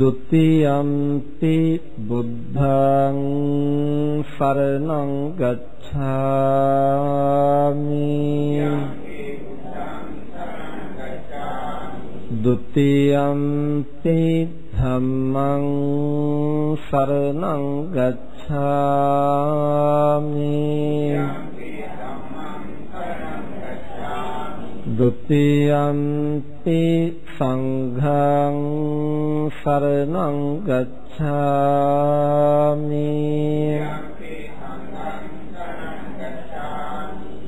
ဒ ුතියම්පි බුද්ධං සරණං ගච්ඡාමි ဒ ුතියම්පි ධම්මං සරණං ගච්ඡාමි ဒ ුතියම්පි සංඝං සරණං ගච්ඡාමි।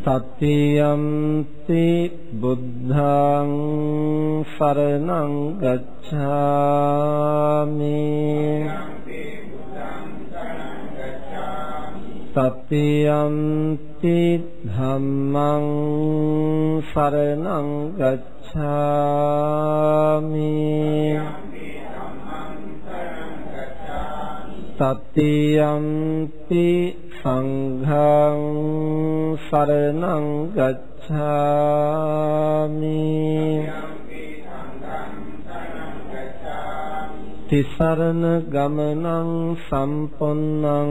තතියම්පි බුද්ධං සරණං ගච්ඡාමි। තතියම්පි ධම්මං සරණං ගච්ඡාමි ගච්ඡාමි තතියම්පි සංඝං සරණං ගච්ඡාමි තිසරණ ගමනං සම්පොන්නං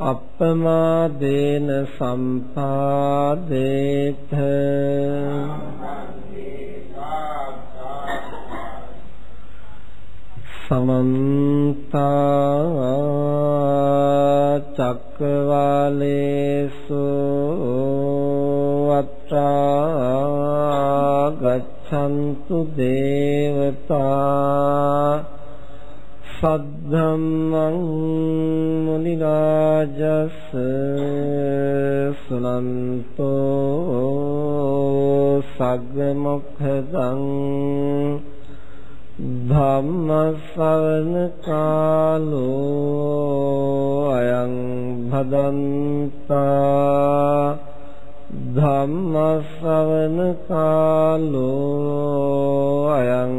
අප්පමාදේන සම්පාදේත සමන්ත චක්කවාලේසු අත්‍රා ගච්ඡන්තු දේවතා කාලෝ අයං භදන්තා ධම්ම ශ්‍රවණ කාලෝ අයං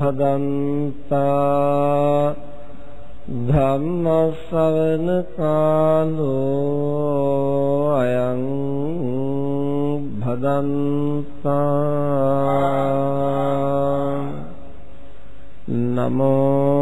භදන්තා ධම්ම ශ්‍රවණ කාලෝ අයං භදන්තා නමෝ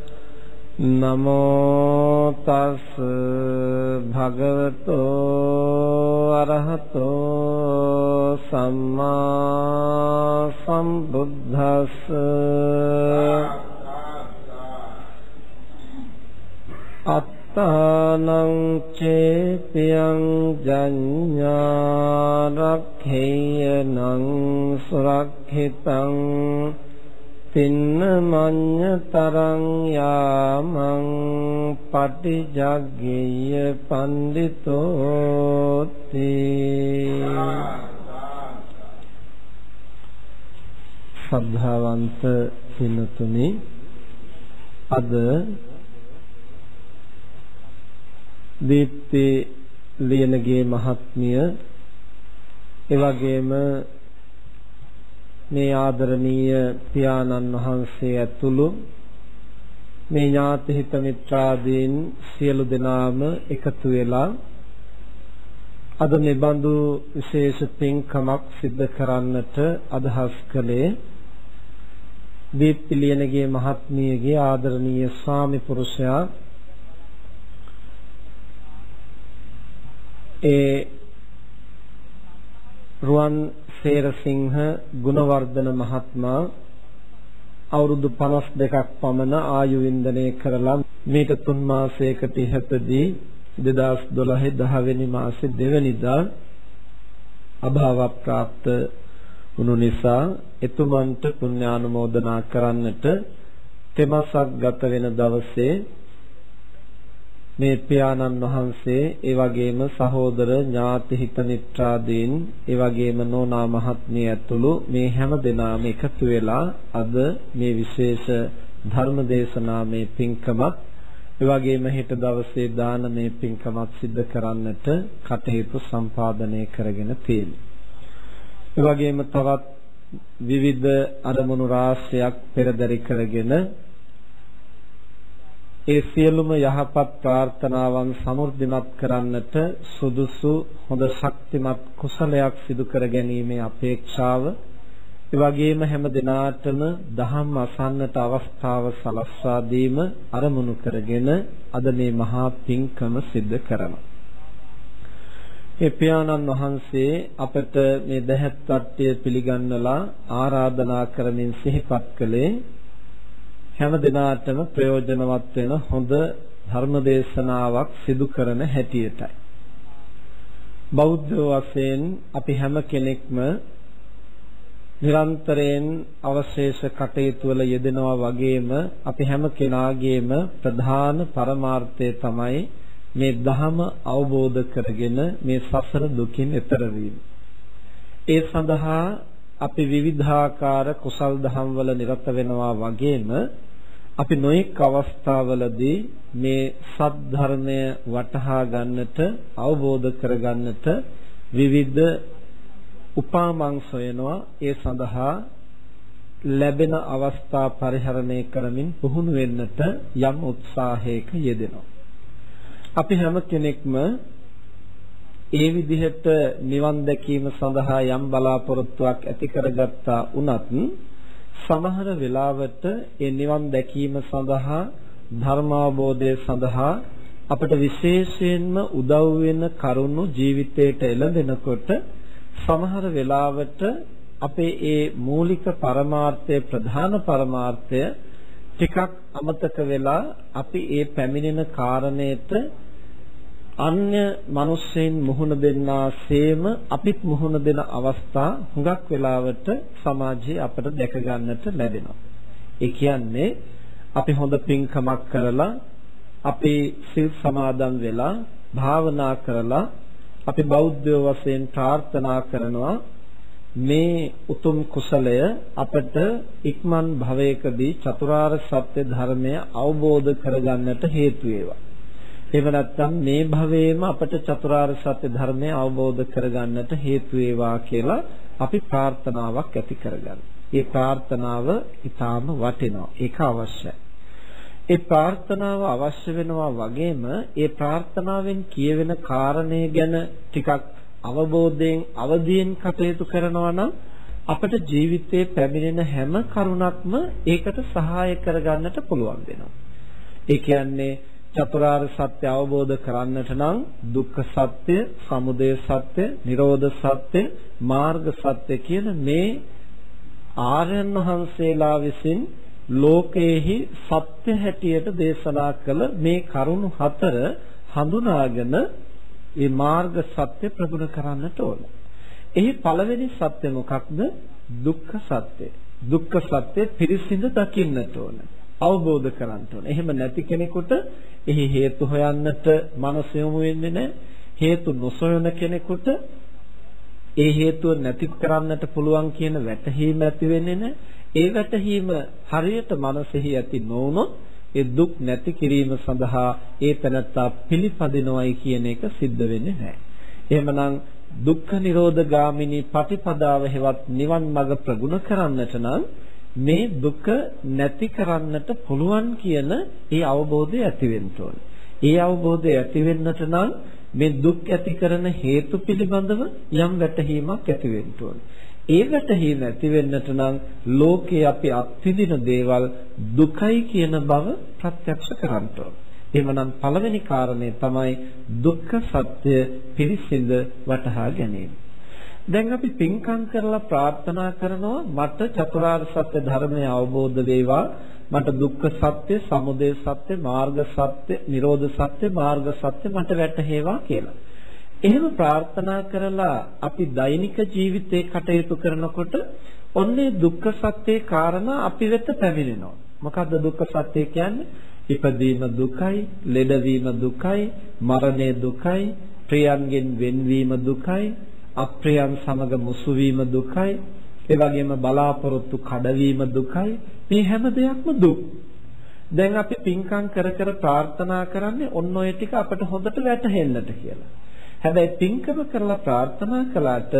නමෝ තස් භගවතෝ අරහතෝ සම්මා සම්බුද්දස්ස අත්තානං චේපියං ජඤ්ඤාරක්ඛේයනං සුරක්ඛිතං තින්න මඤ්ඤ තරං යාමං පටිජග්ගේය පණ්ඩිතෝති සද්ධාවන්ත සිනතුනි අද දීප්ති ලියනගේ මහත්මිය එවැගේම මේ ආදරණීය පියාණන් වහන්සේ ඇතුළු මේ ඥාති හිත මිත්‍රාදීන් සියලු දෙනාම එකතු වෙලා අද මේ බඳු විශේෂ පින්කමක් සිද්ධ කරන්නට අදහස් කළේ දීප්තිලියනගේ මහත්මියගේ ආදරණීය ස්වාමි පුරුෂයා. ඒ රුවන් සේරසිංහ ගුණවර්ධන මහත්මයා අවුරුදු 52ක් පමණ ආයු වින්දනය කරලා මේක තුන් මාසයකට ඉහතදී 2012 10 වෙනි මාසේ දෙවනිදා අභාව ප්‍රාප්ත වුණු නිසා එතුමන්ට පුණ්‍යානුමෝදනා කරන්නට තෙමසක් ගත වෙන දවසේ මේ පියාණන් වහන්සේ ඒ වගේම සහෝදර ඥාති හිත මිත්‍රාදීන් ඒ වගේම නෝනා මහත්මිය ඇතුළු මේ හැම දෙනාම එකතු වෙලා අද මේ විශේෂ ධර්ම දේශනාමේ පින්කමත් ඒ වගේම හෙට දවසේ දානමේ පින්කමත් සිද්ධ කරන්නට කටයුතු සම්පාදනය කරගෙන තියෙනවා. ඒ වගේම තවත් විවිධ අරමුණු රාශියක් පෙරදරි කරගෙන ඒ සියලුම යහපත් ප්‍රාර්ථනාවන් සමෘද්ධිමත් කරන්නට සුදුසු හොඳ ශක්තිමත් කුසලයක් සිදු කර ගැනීමේ අපේක්ෂාව ඒ වගේම හැම දිනාටම දහම් අසන්නට අවස්ථාව සලස්වා දීම අරමුණු කරගෙන අද මේ මහා පිංකම සිද්ධ කරනවා. ඒ පියාණන් වහන්සේ අපට මේ දහත් වට්ටිය පිළිගන්නලා ආරාධනා කරමින් සිහිපත් කළේ හැම දිනාටම ප්‍රයෝජනවත් වෙන හොඳ ධර්ම දේශනාවක් සිදු කරන හැටියටයි. බෞද්ධ වශයෙන් අපි හැම කෙනෙක්ම නිරන්තරයෙන් අවශේෂ කටයුතු වල යෙදෙනවා වගේම අපි හැම කෙනාගේම ප්‍රධාන පරමාර්ථය තමයි මේ ධහම අවබෝධ කරගෙන මේ සසර දුකින් එතර ඒ සඳහා අපි විවිධාකාර කුසල් දහම් වල නිරත වෙනවා වගේම අපි නොඑක් අවස්ථාවලදී මේ සද්ධර්මය වටහා ගන්නට අවබෝධ කර ගන්නට විවිධ උපාමං සොයනවා ඒ සඳහා ලැබෙන අවස්ථා පරිහරණය කරමින් පුහුණු වෙන්නට යම් උත්සාහයක යෙදෙනවා. අපි හැම කෙනෙක්ම ඒ විදිහට නිවන් දැකීම සඳහා යම් බලාපොරොත්තුවක් ඇති කරගත්තා වුණත් සමහර වෙලාවට ඒ නිවන් දැකීම සඳහා ධර්මාවබෝධය සඳහා අපට විශේෂයෙන්ම උදව් වෙන කරුණු ජීවිතයට එළඹෙනකොට සමහර වෙලාවට අපේ ඒ මූලික පරමාර්ථය ප්‍රධාන පරමාර්ථය ටිකක් අමතක වෙලා අපි ඒ පැමිණෙන කාරණයට අන්‍ය මිනිස්සෙන් මුහුණ දෙන්නාseම අපිත් මුහුණ දෙන අවස්ථා හුඟක් වෙලාවට සමාජයේ අපට දැක ගන්නට ලැබෙනවා. ඒ කියන්නේ අපි හොඳ පින්කමක් කරලා අපි සිල් සමාදන් වෙලා භාවනා කරලා අපි බෞද්ධ වශයෙන් ප්‍රාර්ථනා කරනවා මේ උතුම් කුසලය අපට ඉක්මන් භවයකදී චතුරාර්ය සත්‍ය ධර්මය අවබෝධ කරගන්නට හේතු වේවා. එහෙම නැත්නම් මේ භවයේම අපට චතුරාර්ය සත්‍ය ධර්මය අවබෝධ කරගන්නට හේතු වේවා කියලා අපි ප්‍රාර්ථනාවක් ඇති කරගන්න. ඒ ප්‍රාර්ථනාව ඊටාම වටිනවා. ඒක අවශ්‍යයි. ඒ ප්‍රාර්ථනාව අවශ්‍ය වෙනවා වගේම ඒ ප්‍රාර්ථනාවෙන් කියවෙන කාරණේ ගැන ටිකක් අවබෝධයෙන් අවදියෙන් කටයුතු කරනවා නම් අපට ජීවිතයේ පැමිණෙන හැම කරුණක්ම ඒකට සහාය කරගන්නට පුළුවන් වෙනවා. ඒ කියන්නේ චතුරාර්ය සත්‍ය අවබෝධ කරන්නට නම් දුක්ඛ සත්‍ය, සමුදය සත්‍ය, නිරෝධ සත්‍ය, මාර්ග සත්‍ය කියන මේ ආර්යයන් වහන්සේලා විසින් ලෝකයේහි සත්‍ය හැටියට දේශනා කළ මේ කරුණු හතර හඳුනාගෙන මේ මාර්ග සත්‍ය ප්‍රගුණ කරන්නට ඕන. එහි පළවෙනි සත්‍ය මොකක්ද? දුක්ඛ සත්‍ය. දුක්ඛ සත්‍ය පිරිසිඳ දකින්නට ඕන. අවබෝධ කරගන්න ඕන. එහෙම නැති කෙනෙකුට එහි හේතු හොයන්නට මනස යොමු වෙන්නේ නැහැ. හේතු නොසොයන කෙනෙකුට ඒ හේතුව නැති කරන්නට පුළුවන් කියන වැටහීම ඇති වෙන්නේ නැහැ. ඒ වැටහීම හරියට මනසෙහි ඇති නොවුනොත් ඒ දුක් නැති කිරීම සඳහා ඒ තනත්තා පිළිපදිනවයි කියන එක සිද්ධ වෙන්නේ නැහැ. එහෙමනම් දුක්ඛ නිරෝධ ගාමිනී පටිපදාව හෙවත් නිවන් මඟ ප්‍රගුණ කරන්නට නම් මේ දුක නැති කරන්නට පුළුවන් කියන ඒ අවබෝධය ඇති වෙන්න ඕනේ. ඒ අවබෝධය ඇති වෙන්නට නම් මේ දුක් ඇති කරන හේතු පිළිබඳව යම් වැටහීමක් ඇති වෙන්න ඕනේ. ඒ වැටහීම ඇති වෙන්නට නම් ලෝකේ අපි අත්විඳින දේවල් දුකයි කියන බව ප්‍රත්‍යක්ෂ කරන්න ඕනේ. එහෙමනම් පළවෙනි කාරණේ තමයි දුක්ඛ සත්‍ය පිරිසිඳ වටහා ගැනීම. දැන් අපි පින්කම් කරලා ප්‍රාර්ථනා කරනවා මට චතුරාර්ය සත්‍ය ධර්මය අවබෝධ වේවා මට දුක්ඛ සත්‍ය, සමුදය සත්‍ය, මාර්ග සත්‍ය, නිරෝධ සත්‍ය, මාර්ග සත්‍ය මට වැටහෙවා කියලා. එහෙම ප්‍රාර්ථනා කරලා අපි දෛනික ජීවිතේ කටයුතු කරනකොට ඔන්නේ දුක්ඛ සත්‍යයේ කාරණා අපි වෙත පැමිණෙනවා. මොකද්ද දුක්ඛ සත්‍ය කියන්නේ? ඉපදීම දුකයි, ලෙඩවීම දුකයි, මරණය දුකයි, ප්‍රියන්ගෙන් වෙන්වීම දුකයි, අප්‍රියන් සමග මුසු වීම දුකයි, ඒ වගේම බලාපොරොත්තු කඩවීම දුකයි. මේ හැම දෙයක්ම දුක්. දැන් අපි පින්කම් කර කර ප්‍රාර්ථනා කරන්නේ ඔන්න ඔය ටික අපට හොඳට වැටහෙන්නට කියලා. හැබැයි පින්කම කරලා ප්‍රාර්ථනා කළාට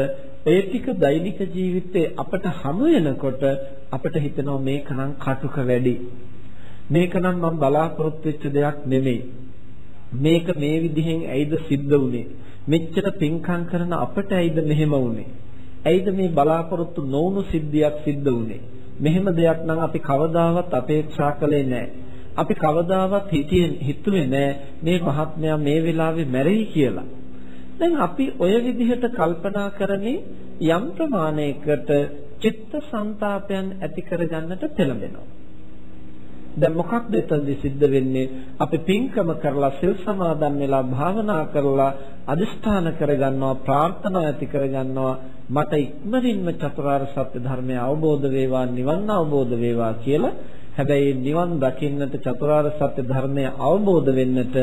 ඒ ටික දෛනික ජීවිතේ අපට හමු වෙනකොට අපට හිතෙනවා මේකනම් කටුක වැඩි. මේකනම් මම බලාපොරොත්තු වෙච්ච දෙයක් නෙමෙයි. මේක මේ විදිහෙන් ඇයිද සිද්ධ වුනේ? මෙච්චර පින්කම් කරන අපට ඇයිද මෙහෙම වුනේ? ඇයිද මේ බලාපොරොත්තු නොවුණු සිද්ධියක් සිද්ධ වුනේ? මෙහෙම දෙයක් නම් අපි කවදාවත් අපේක්ෂා කළේ නැහැ. අපි කවදාවත් හිතියේ හිතුවේ නැහැ මේ මහත්මයා මේ වෙලාවේ මැරෙයි කියලා. දැන් අපි ඔය විදිහට කල්පනා කරන්නේ යම් ප්‍රමාණයකට චිත්ත සංතාපයන් ඇති කරගන්නට පෙළඹෙනවා. දැන් මොකක්ද එතනදි සිද්ධ වෙන්නේ? අපි පින්කම කරලා සිල් සමාදන් වෙලා භාවනා කරලා අදිෂ්ඨාන කරගන්නවා ප්‍රාර්ථනා ඇති කරගන්නවා මට ඉක්මනින්ම චතුරාර්ය සත්‍ය ධර්මය අවබෝධ වේවා නිවන් අවබෝධ වේවා කියලා. හැබැයි නිවන් දකින්නට චතුරාර්ය සත්‍ය ධර්මය අවබෝධ වෙන්නට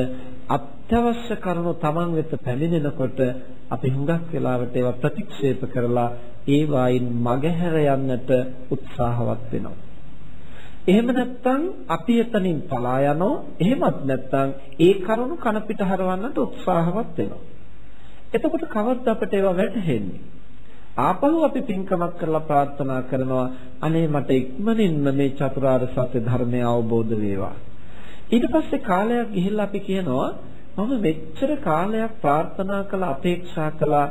අත්‍යවශ්‍ය කරුණු Taman වෙත පැමිණෙනකොට අපි හුඟක් වෙලාවට ඒවා ප්‍රතික්ෂේප කරලා ඒ වයින් මගහැර යන්නට උත්සාහවත් වෙනවා. එහෙම නැත්නම් අපි එතනින් පලා යනවා. එහෙමත් නැත්නම් ඒ කරුණු කන පිට හරවන්නට උත්සාහවත් වෙනවා. එතකොට කවද්ද අපිට ඒවා වැටහෙන්නේ? ආපහු අපි පින්කමක් කරලා ප්‍රාර්ථනා කරනවා අනේ මට ඉක්මනින්ම මේ චතුරාර්ය සත්‍ය ධර්මය අවබෝධ වේවා. ඊට පස්සේ කාලයක් ගිහිල්ලා අපි කියනවා මම මෙච්චර කාලයක් ප්‍රාර්ථනා කළ අපේක්ෂා කළා